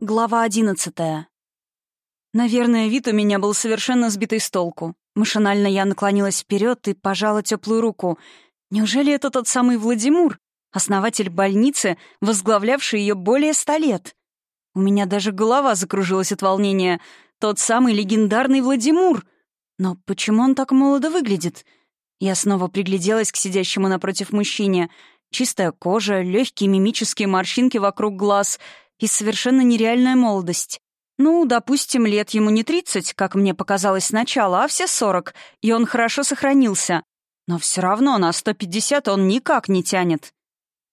Глава одиннадцатая. Наверное, вид у меня был совершенно сбитый с толку. Машинально я наклонилась вперед и пожала теплую руку. Неужели это тот самый Владимир, основатель больницы, возглавлявший ее более ста лет? У меня даже голова закружилась от волнения. Тот самый легендарный Владимир. Но почему он так молодо выглядит? Я снова пригляделась к сидящему напротив мужчине. Чистая кожа, легкие мимические морщинки вокруг глаз — и совершенно нереальная молодость. Ну, допустим, лет ему не 30, как мне показалось сначала, а все 40, и он хорошо сохранился. Но все равно на 150 он никак не тянет.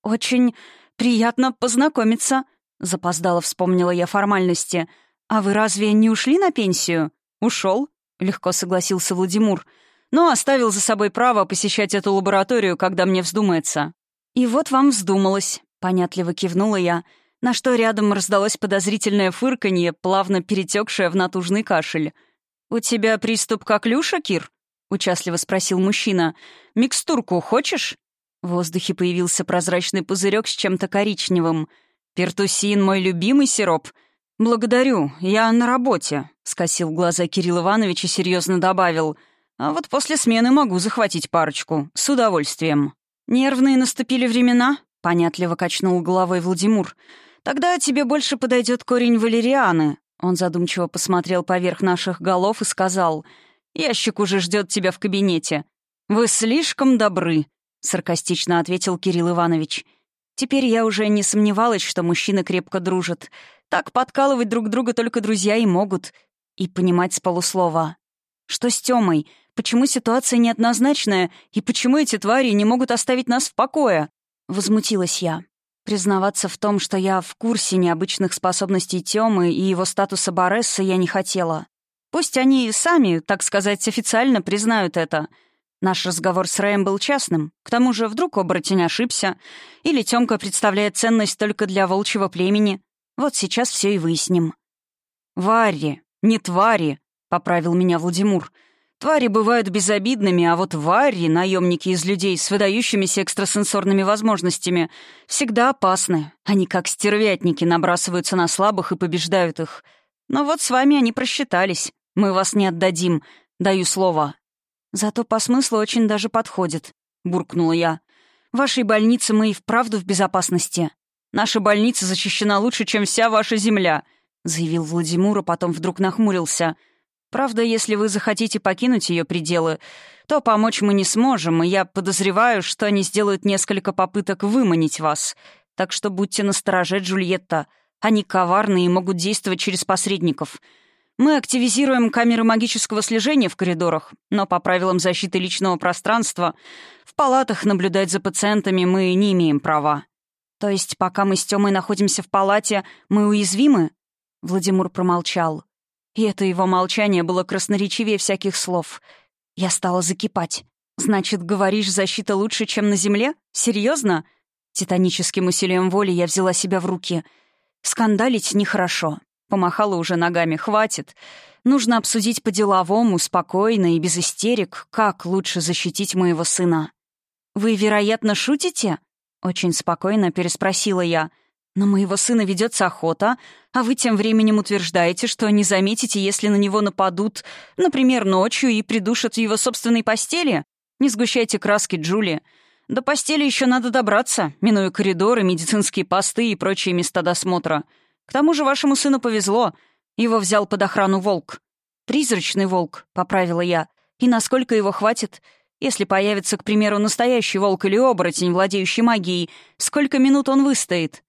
«Очень приятно познакомиться», — Запоздало вспомнила я формальности. «А вы разве не ушли на пенсию?» «Ушел», — легко согласился Владимир. «Но оставил за собой право посещать эту лабораторию, когда мне вздумается». «И вот вам вздумалось», — понятливо кивнула «Я...» на что рядом раздалось подозрительное фырканье, плавно перетекшее в натужный кашель. «У тебя приступ коклюша, Кир?» — участливо спросил мужчина. «Микстурку хочешь?» В воздухе появился прозрачный пузырек с чем-то коричневым. «Пертусин — мой любимый сироп». «Благодарю, я на работе», — скосил глаза Кирилл Иванович и серьезно добавил. «А вот после смены могу захватить парочку. С удовольствием». «Нервные наступили времена?» — понятливо качнул головой «Владимир». «Тогда тебе больше подойдет корень валерианы», — он задумчиво посмотрел поверх наших голов и сказал. «Ящик уже ждет тебя в кабинете». «Вы слишком добры», — саркастично ответил Кирилл Иванович. Теперь я уже не сомневалась, что мужчины крепко дружат. Так подкалывать друг друга только друзья и могут. И понимать с полуслова. Что с Тёмой? Почему ситуация неоднозначная? И почему эти твари не могут оставить нас в покое? Возмутилась я. Признаваться в том, что я в курсе необычных способностей Тёмы и его статуса Боресса, я не хотела. Пусть они сами, так сказать, официально признают это. Наш разговор с Рэем был частным. К тому же вдруг оборотень ошибся. Или Тёмка представляет ценность только для волчьего племени. Вот сейчас все и выясним. «Варри, не твари», — поправил меня Владимир. Твари бывают безобидными, а вот варри, наемники из людей с выдающимися экстрасенсорными возможностями, всегда опасны. Они как стервятники набрасываются на слабых и побеждают их. Но вот с вами они просчитались. Мы вас не отдадим. Даю слово. Зато по смыслу очень даже подходит, — буркнула я. В вашей больнице мы и вправду в безопасности. Наша больница защищена лучше, чем вся ваша земля, — заявил Владимир, а потом вдруг нахмурился — Правда, если вы захотите покинуть ее пределы, то помочь мы не сможем, и я подозреваю, что они сделают несколько попыток выманить вас. Так что будьте настороже, Джульетта. Они коварны и могут действовать через посредников. Мы активизируем камеры магического слежения в коридорах, но по правилам защиты личного пространства в палатах наблюдать за пациентами мы не имеем права. То есть пока мы с Тёмой находимся в палате, мы уязвимы? Владимир промолчал. И это его молчание было красноречивее всяких слов. Я стала закипать. «Значит, говоришь, защита лучше, чем на земле? Серьезно? Титаническим усилием воли я взяла себя в руки. «Скандалить нехорошо». Помахала уже ногами. «Хватит. Нужно обсудить по-деловому, спокойно и без истерик, как лучше защитить моего сына». «Вы, вероятно, шутите?» — очень спокойно переспросила я — на моего сына ведется охота, а вы тем временем утверждаете, что не заметите, если на него нападут, например, ночью и придушат в его собственной постели? Не сгущайте краски, Джули. До постели еще надо добраться, минуя коридоры, медицинские посты и прочие места досмотра. К тому же вашему сыну повезло. Его взял под охрану волк. «Призрачный волк», — поправила я. «И насколько его хватит? Если появится, к примеру, настоящий волк или оборотень, владеющий магией, сколько минут он выстоит?»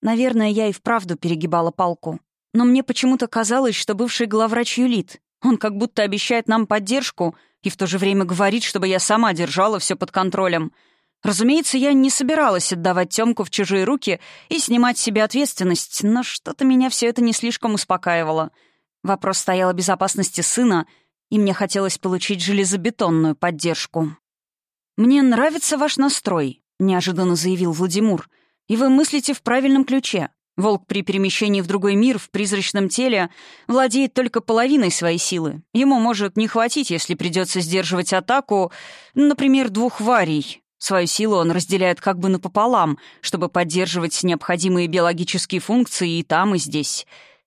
Наверное, я и вправду перегибала палку. Но мне почему-то казалось, что бывший главврач юлит. Он как будто обещает нам поддержку и в то же время говорит, чтобы я сама держала все под контролем. Разумеется, я не собиралась отдавать Тёмку в чужие руки и снимать себе ответственность, но что-то меня все это не слишком успокаивало. Вопрос стоял о безопасности сына, и мне хотелось получить железобетонную поддержку. «Мне нравится ваш настрой», — неожиданно заявил Владимир. И вы мыслите в правильном ключе. Волк при перемещении в другой мир в призрачном теле владеет только половиной своей силы. Ему может не хватить, если придется сдерживать атаку, например, двух варий. Свою силу он разделяет как бы напополам, чтобы поддерживать необходимые биологические функции и там, и здесь.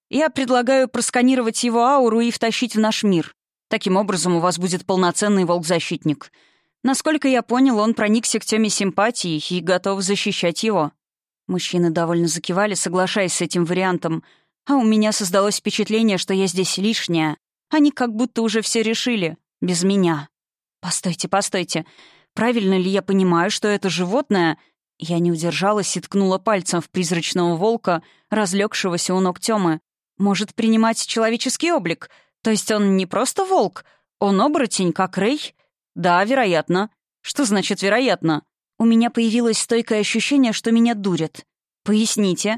Я предлагаю просканировать его ауру и втащить в наш мир. Таким образом, у вас будет полноценный волк-защитник. Насколько я понял, он проникся к теме симпатии и готов защищать его. Мужчины довольно закивали, соглашаясь с этим вариантом. А у меня создалось впечатление, что я здесь лишняя. Они как будто уже все решили. Без меня. «Постойте, постойте. Правильно ли я понимаю, что это животное...» Я не удержалась и ткнула пальцем в призрачного волка, разлегшегося у ног Тёмы. «Может принимать человеческий облик? То есть он не просто волк? Он оборотень, как Рэй?» «Да, вероятно». «Что значит «вероятно»?» У меня появилось стойкое ощущение, что меня дурят. Поясните.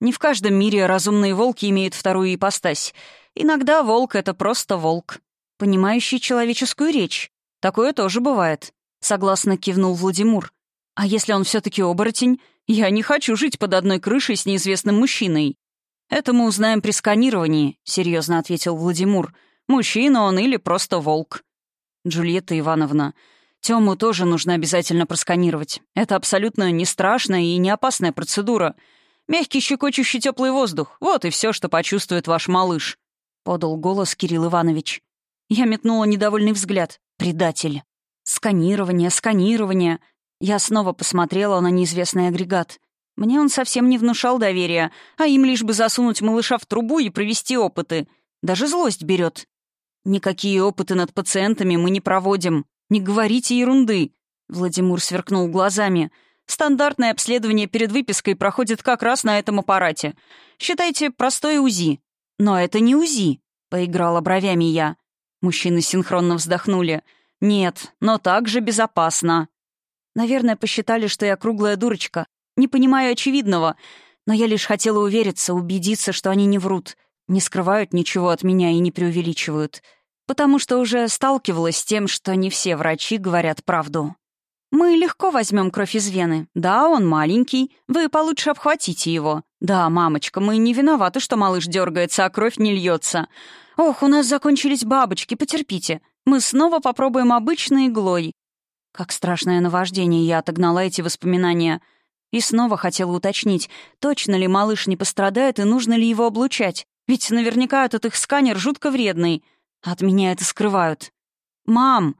Не в каждом мире разумные волки имеют вторую ипостась. Иногда волк — это просто волк, понимающий человеческую речь. Такое тоже бывает. Согласно кивнул Владимир. А если он все-таки оборотень? Я не хочу жить под одной крышей с неизвестным мужчиной. «Это мы узнаем при сканировании», — серьезно ответил Владимир. «Мужчина он или просто волк». «Джульетта Ивановна, Тему тоже нужно обязательно просканировать. Это абсолютно не страшная и не опасная процедура. Мягкий щекочущий теплый воздух — вот и все, что почувствует ваш малыш», — подал голос Кирилл Иванович. Я метнула недовольный взгляд. «Предатель». «Сканирование, сканирование». Я снова посмотрела на неизвестный агрегат. Мне он совсем не внушал доверия, а им лишь бы засунуть малыша в трубу и провести опыты. Даже злость берет. «Никакие опыты над пациентами мы не проводим», не говорите ерунды!» Владимир сверкнул глазами. «Стандартное обследование перед выпиской проходит как раз на этом аппарате. Считайте, простое УЗИ». «Но это не УЗИ», — поиграла бровями я. Мужчины синхронно вздохнули. «Нет, но так же безопасно». Наверное, посчитали, что я круглая дурочка. Не понимаю очевидного, но я лишь хотела увериться, убедиться, что они не врут, не скрывают ничего от меня и не преувеличивают потому что уже сталкивалась с тем, что не все врачи говорят правду. «Мы легко возьмем кровь из вены. Да, он маленький. Вы получше обхватите его. Да, мамочка, мы не виноваты, что малыш дергается, а кровь не льется. Ох, у нас закончились бабочки, потерпите. Мы снова попробуем обычной иглой». Как страшное наваждение я отогнала эти воспоминания. И снова хотела уточнить, точно ли малыш не пострадает и нужно ли его облучать. Ведь наверняка этот их сканер жутко вредный. От меня это скрывают. «Мам!»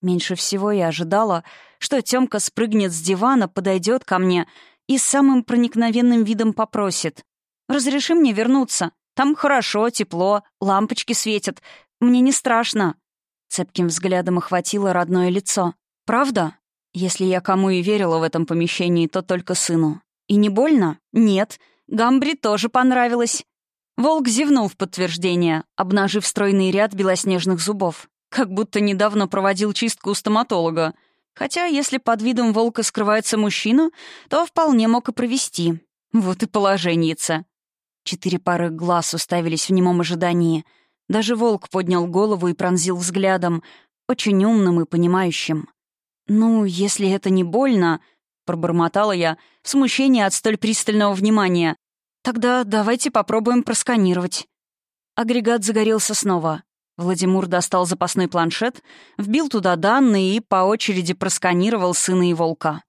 Меньше всего я ожидала, что Тёмка спрыгнет с дивана, подойдет ко мне и с самым проникновенным видом попросит. «Разреши мне вернуться. Там хорошо, тепло, лампочки светят. Мне не страшно». Цепким взглядом охватило родное лицо. «Правда? Если я кому и верила в этом помещении, то только сыну. И не больно? Нет. Гамбри тоже понравилось. Волк зевнул в подтверждение, обнажив стройный ряд белоснежных зубов. Как будто недавно проводил чистку у стоматолога. Хотя, если под видом волка скрывается мужчина, то вполне мог и провести. Вот и положенница. Четыре пары глаз уставились в немом ожидании. Даже волк поднял голову и пронзил взглядом, очень умным и понимающим. «Ну, если это не больно...» — пробормотала я, в смущении от столь пристального внимания. Тогда давайте попробуем просканировать. Агрегат загорелся снова. Владимир достал запасной планшет, вбил туда данные и по очереди просканировал сына и волка.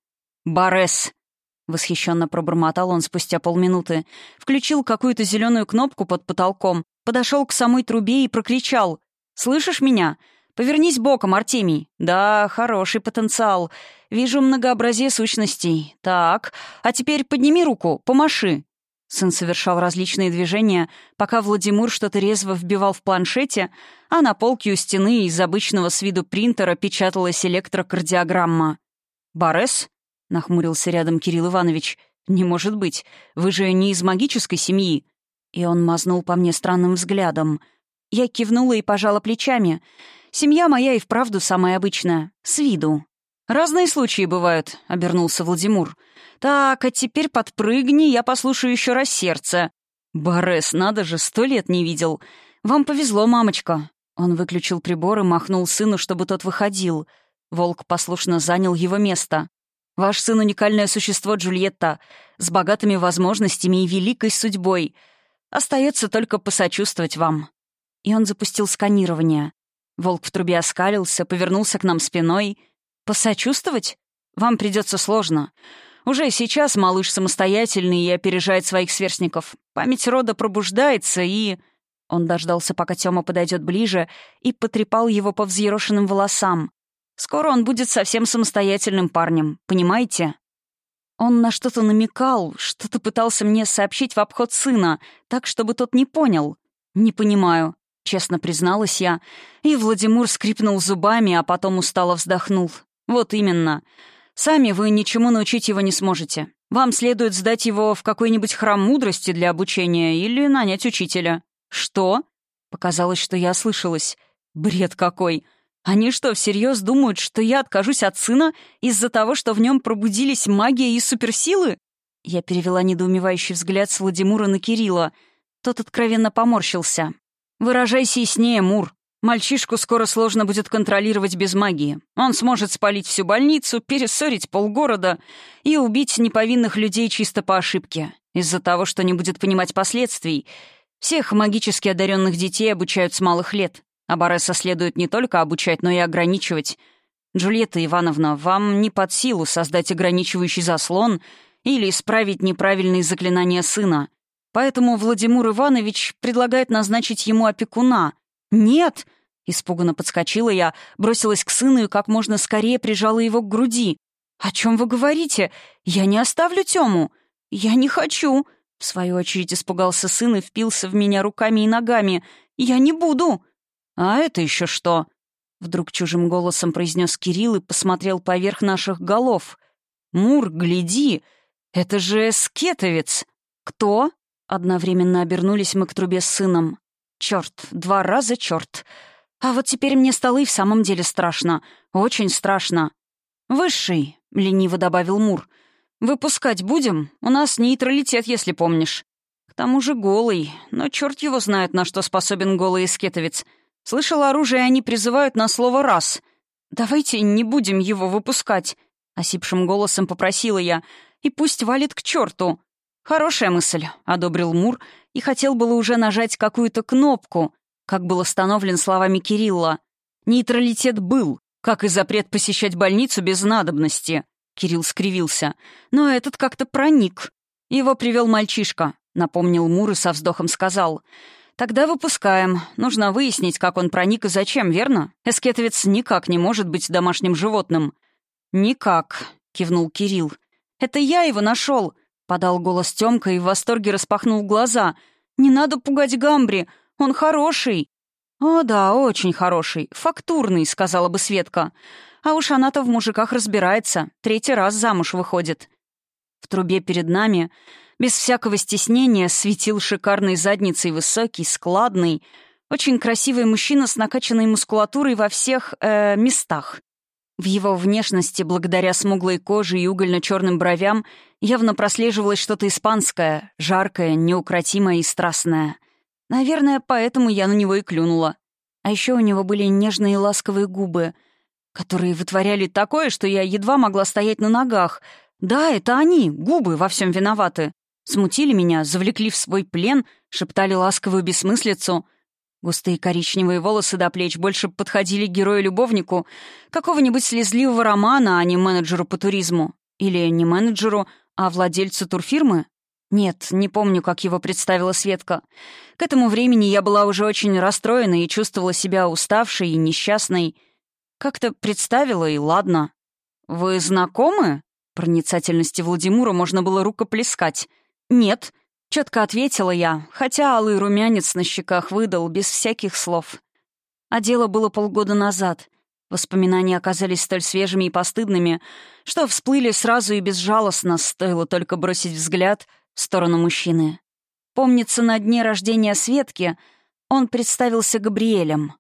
«Барес!» — восхищенно пробормотал он спустя полминуты. Включил какую-то зеленую кнопку под потолком, подошел к самой трубе и прокричал. «Слышишь меня? Повернись боком, Артемий. Да, хороший потенциал. Вижу многообразие сущностей. Так, а теперь подними руку, помаши. Сын совершал различные движения, пока Владимир что-то резво вбивал в планшете, а на полке у стены из обычного с виду принтера печаталась электрокардиограмма. «Борес?» — нахмурился рядом Кирилл Иванович. «Не может быть. Вы же не из магической семьи». И он мазнул по мне странным взглядом. Я кивнула и пожала плечами. «Семья моя и вправду самая обычная. С виду». «Разные случаи бывают», — обернулся Владимир. «Так, а теперь подпрыгни, я послушаю еще раз сердце». «Борес, надо же, сто лет не видел. Вам повезло, мамочка». Он выключил прибор и махнул сыну, чтобы тот выходил. Волк послушно занял его место. «Ваш сын — уникальное существо Джульетта, с богатыми возможностями и великой судьбой. Остается только посочувствовать вам». И он запустил сканирование. Волк в трубе оскалился, повернулся к нам спиной — «Посочувствовать? Вам придется сложно. Уже сейчас малыш самостоятельный и опережает своих сверстников. Память рода пробуждается и...» Он дождался, пока Тёма подойдет ближе, и потрепал его по взъерошенным волосам. «Скоро он будет совсем самостоятельным парнем, понимаете?» Он на что-то намекал, что-то пытался мне сообщить в обход сына, так, чтобы тот не понял. «Не понимаю», — честно призналась я. И Владимир скрипнул зубами, а потом устало вздохнул. Вот именно. Сами вы ничему научить его не сможете. Вам следует сдать его в какой-нибудь храм мудрости для обучения или нанять учителя. Что? Показалось, что я ослышалась. Бред какой. Они что, всерьез думают, что я откажусь от сына из-за того, что в нем пробудились магия и суперсилы? Я перевела недоумевающий взгляд с Владимира на Кирилла. Тот откровенно поморщился. «Выражайся яснее, Мур», Мальчишку скоро сложно будет контролировать без магии. Он сможет спалить всю больницу, перессорить полгорода и убить неповинных людей чисто по ошибке, из-за того, что не будет понимать последствий. Всех магически одаренных детей обучают с малых лет. А Бореса следует не только обучать, но и ограничивать. Джульетта Ивановна, вам не под силу создать ограничивающий заслон или исправить неправильные заклинания сына. Поэтому Владимир Иванович предлагает назначить ему опекуна. «Нет!» — испуганно подскочила я, бросилась к сыну и как можно скорее прижала его к груди. «О чем вы говорите? Я не оставлю Тему!» «Я не хочу!» — в свою очередь испугался сын и впился в меня руками и ногами. «Я не буду!» «А это еще что?» Вдруг чужим голосом произнес Кирилл и посмотрел поверх наших голов. «Мур, гляди! Это же скетовец!» «Кто?» Одновременно обернулись мы к трубе с сыном. «Черт, два раза черт! А вот теперь мне стало и в самом деле страшно. Очень страшно!» «Высший», — лениво добавил Мур. «Выпускать будем? У нас нейтралитет, если помнишь. К тому же голый, но черт его знает, на что способен голый эскетовец. Слышал, оружие они призывают на слово «раз». «Давайте не будем его выпускать», — осипшим голосом попросила я, «и пусть валит к черту». «Хорошая мысль», — одобрил Мур, и хотел было уже нажать какую-то кнопку, как был остановлен словами Кирилла. Нейтралитет был, как и запрет посещать больницу без надобности. Кирилл скривился. Но этот как-то проник. Его привел мальчишка, напомнил Мур и со вздохом сказал. «Тогда выпускаем. Нужно выяснить, как он проник и зачем, верно? Эскетовец никак не может быть домашним животным». «Никак», — кивнул Кирилл. «Это я его нашел подал голос Тёмка и в восторге распахнул глаза. «Не надо пугать Гамбри, он хороший!» «О да, очень хороший, фактурный», — сказала бы Светка. «А уж она-то в мужиках разбирается, третий раз замуж выходит». В трубе перед нами, без всякого стеснения, светил шикарной задницей высокий, складный, очень красивый мужчина с накачанной мускулатурой во всех э, местах. В его внешности, благодаря смуглой коже и угольно-черным бровям, явно прослеживалось что-то испанское, жаркое, неукротимое и страстное. Наверное, поэтому я на него и клюнула. А еще у него были нежные и ласковые губы, которые вытворяли такое, что я едва могла стоять на ногах. Да, это они, губы, во всем виноваты. Смутили меня, завлекли в свой плен, шептали ласковую бессмыслицу — Густые коричневые волосы до плеч больше подходили герою-любовнику какого-нибудь слезливого романа, а не менеджеру по туризму. Или не менеджеру, а владельцу турфирмы? Нет, не помню, как его представила Светка. К этому времени я была уже очень расстроена и чувствовала себя уставшей и несчастной. Как-то представила, и ладно. «Вы знакомы?» Проницательности Владимира можно было рукоплескать. «Нет», Четко ответила я, хотя алый румянец на щеках выдал без всяких слов. А дело было полгода назад. Воспоминания оказались столь свежими и постыдными, что всплыли сразу и безжалостно, стоило только бросить взгляд в сторону мужчины. Помнится, на дне рождения Светки он представился Габриэлем.